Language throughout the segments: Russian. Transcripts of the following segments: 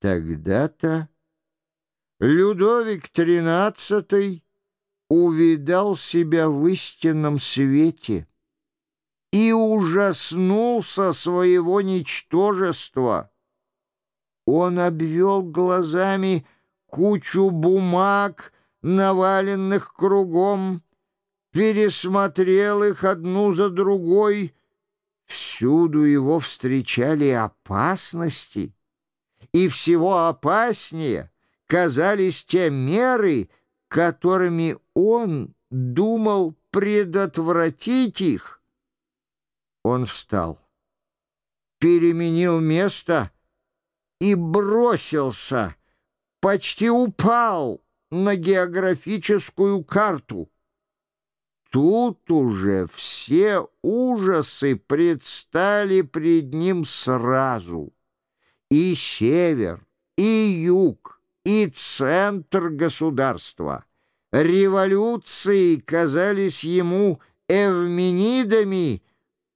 Тогда-то Людовик XIII увидал себя в истинном свете и ужаснулся своего ничтожества. Он обвел глазами кучу бумаг, наваленных кругом, пересмотрел их одну за другой. Всюду его встречали опасности, и всего опаснее казались те меры, которыми он думал предотвратить их. Он встал, переменил место и бросился, почти упал на географическую карту. Тут уже все ужасы предстали пред ним сразу. И север, и юг, и центр государства. Революции казались ему эвменидами,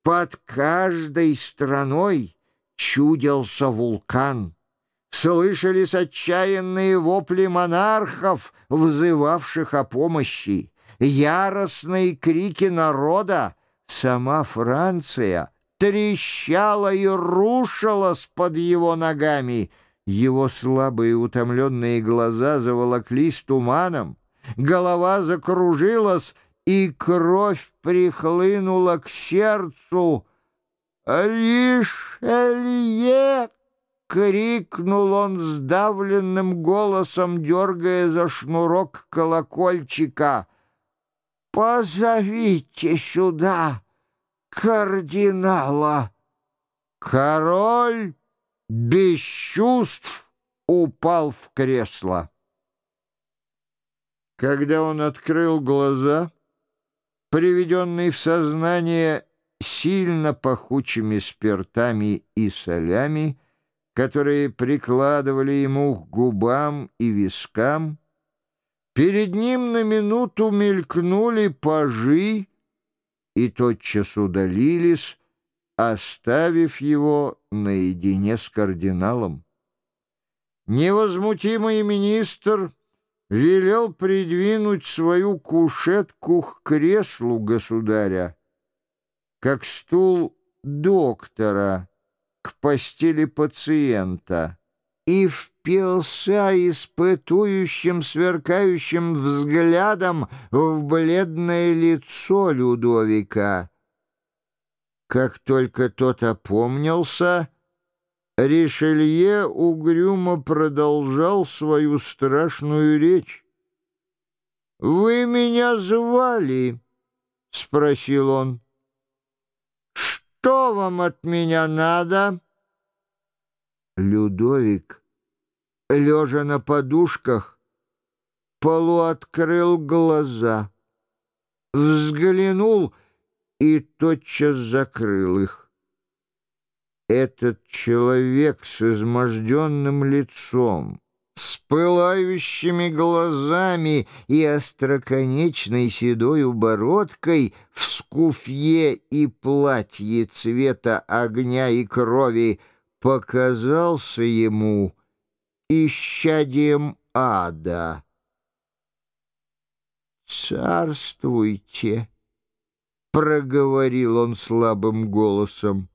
под каждой страной чудился вулкан. Слышались отчаянные вопли монархов, взывавших о помощи, яростные крики народа. Сама Франция трещала и рушилась под его ногами. Его слабые утомленные глаза заволоклись туманом, голова закружилась, и кровь прихлынула к сердцу. «Ришелье!» — крикнул он сдавленным голосом, дергая за шнурок колокольчика. «Позовите сюда кардинала!» Король без чувств упал в кресло. Когда он открыл глаза приведенный в сознание сильно пахучими спиртами и солями, которые прикладывали ему к губам и вискам, перед ним на минуту мелькнули пажи и тотчас удалились, оставив его наедине с кардиналом. Невозмутимый министр — велел придвинуть свою кушетку к креслу государя, как стул доктора к постели пациента, и впился испытующим, сверкающим взглядом в бледное лицо Людовика. Как только тот опомнился, Ришелье угрюмо продолжал свою страшную речь. «Вы меня звали?» — спросил он. «Что вам от меня надо?» Людовик, лежа на подушках, полуоткрыл глаза, взглянул и тотчас закрыл их. Этот человек с изможденным лицом, с пылающими глазами и остроконечной седою бородкой в скуфье и платье цвета огня и крови показался ему исчадием ада. «Царствуйте!» — проговорил он слабым голосом.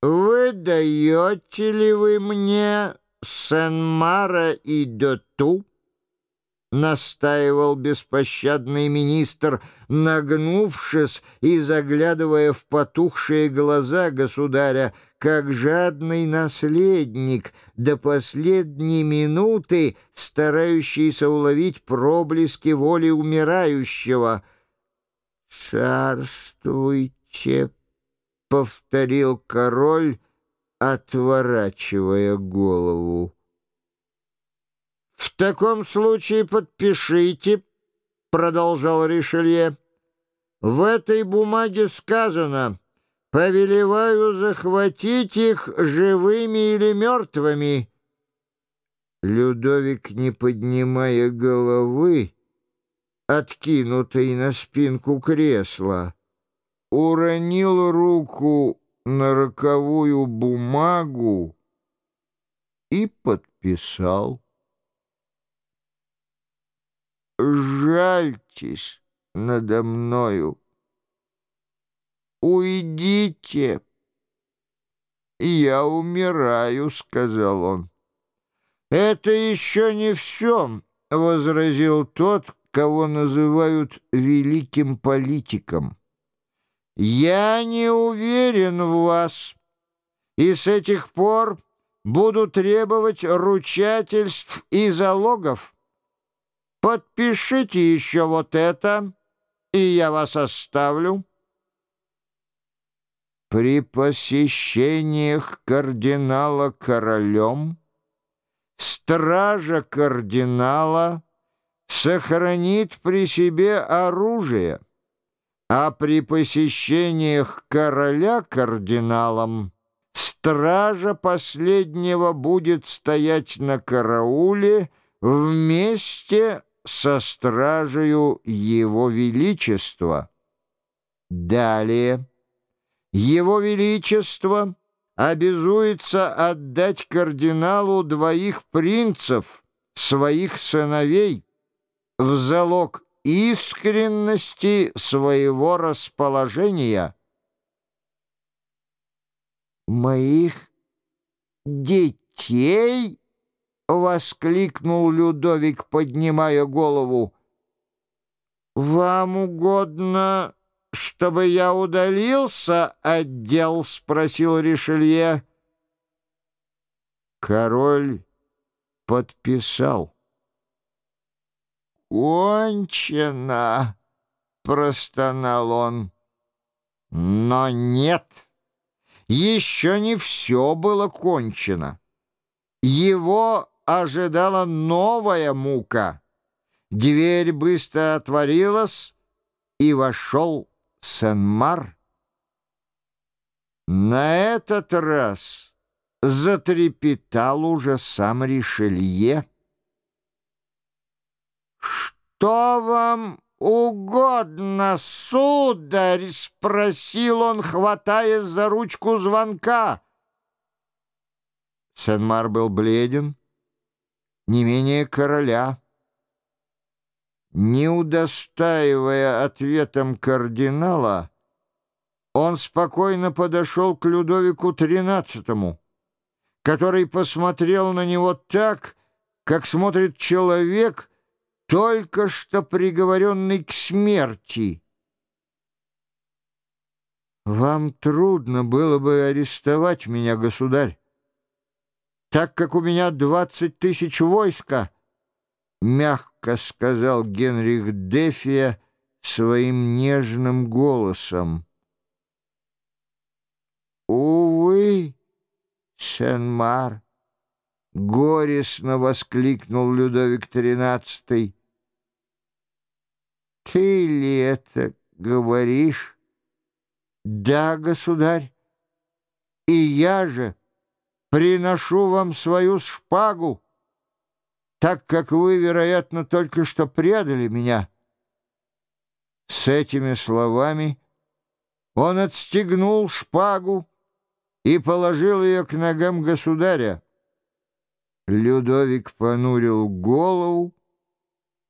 «Вы даете ли вы мне Сен-Мара и Доту?» Настаивал беспощадный министр, нагнувшись и заглядывая в потухшие глаза государя, как жадный наследник, до последней минуты старающийся уловить проблески воли умирающего. «Царствуйте, — повторил король, отворачивая голову. «В таком случае подпишите», — продолжал Ришелье. «В этой бумаге сказано, повелеваю захватить их живыми или мертвыми». Людовик, не поднимая головы, откинутой на спинку кресла, уронил руку на роковую бумагу и подписал. «Жальтесь надо мною, уйдите, я умираю», — сказал он. «Это еще не все», — возразил тот, кого называют великим политиком. «Я не уверен в вас, и с этих пор буду требовать ручательств и залогов. Подпишите еще вот это, и я вас оставлю». При посещениях кардинала королем стража кардинала сохранит при себе оружие, а при посещениях короля кардиналом стража последнего будет стоять на карауле вместе со стражею его величества. Далее. Его величество обязуется отдать кардиналу двоих принцев, своих сыновей, в залог искренности своего расположения. «Моих детей?» — воскликнул Людовик, поднимая голову. «Вам угодно, чтобы я удалился от дел?» — спросил Ришелье. Король подписал. «Кончено!» — простонал он. Но нет, еще не все было кончено. Его ожидала новая мука. Дверь быстро отворилась, и вошел Сен-Мар. На этот раз затрепетал уже сам Ришелье. «Что вам угодно, сударь?» — спросил он, хватаясь за ручку звонка. Сен-Мар был бледен, не менее короля. Не удостаивая ответом кардинала, он спокойно подошел к Людовику XIII, который посмотрел на него так, как смотрит человек — только что приговоренный к смерти. Вам трудно было бы арестовать меня, государь, так как у меня двадцать тысяч войска, — мягко сказал Генрих Дефия своим нежным голосом. «Увы, Сен-Мар!» — горестно воскликнул Людовик XIII. Ты ли это говоришь? Да, государь. И я же приношу вам свою шпагу, так как вы, вероятно, только что предали меня. С этими словами он отстегнул шпагу и положил ее к ногам государя. Людовик понурил голову,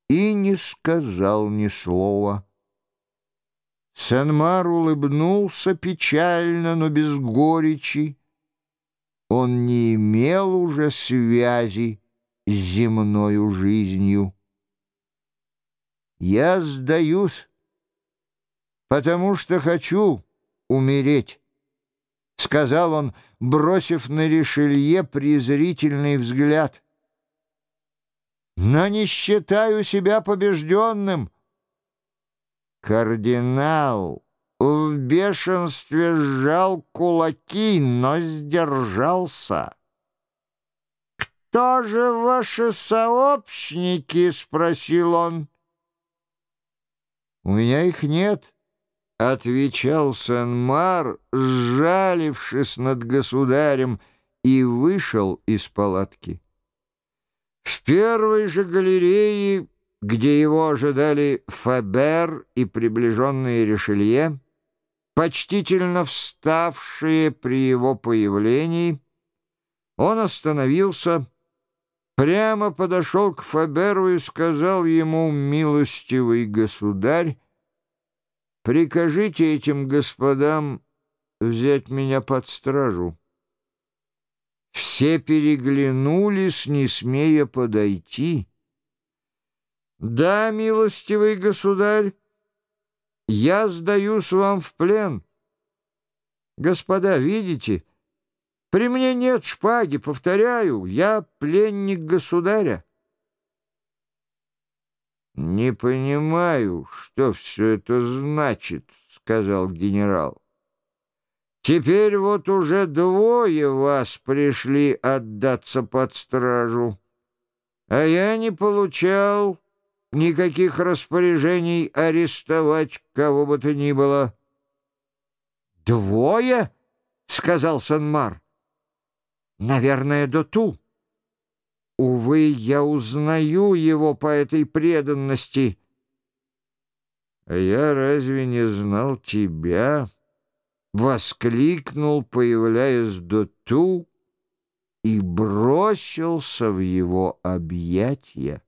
и не сказал ни слова. Санмар улыбнулся печально, но без горечи. Он не имел уже связи с земною жизнью. «Я сдаюсь, потому что хочу умереть», — сказал он, бросив на Ришелье презрительный взгляд — но не считаю себя побежденным. Кардинал в бешенстве сжал кулаки, но сдержался. «Кто же ваши сообщники?» — спросил он. «У меня их нет», — отвечал Сен-Мар, сжалившись над государем, и вышел из палатки. В первой же галерее, где его ожидали Фабер и приближенные Ришелье, почтительно вставшие при его появлении, Он остановился, прямо подошел к Фаберу и сказал ему, «Милостивый государь, прикажите этим господам взять меня под стражу». Все переглянулись, не смея подойти. «Да, милостивый государь, я сдаюсь вам в плен. Господа, видите, при мне нет шпаги, повторяю, я пленник государя». «Не понимаю, что все это значит», — сказал генерал. Теперь вот уже двое вас пришли отдаться под стражу, а я не получал никаких распоряжений арестовать кого бы то ни было. «Двое?» — сказал Санмар. «Наверное, Доту. Увы, я узнаю его по этой преданности». «А я разве не знал тебя?» воскликнул, появляясь до ту, и бросился в его объятия.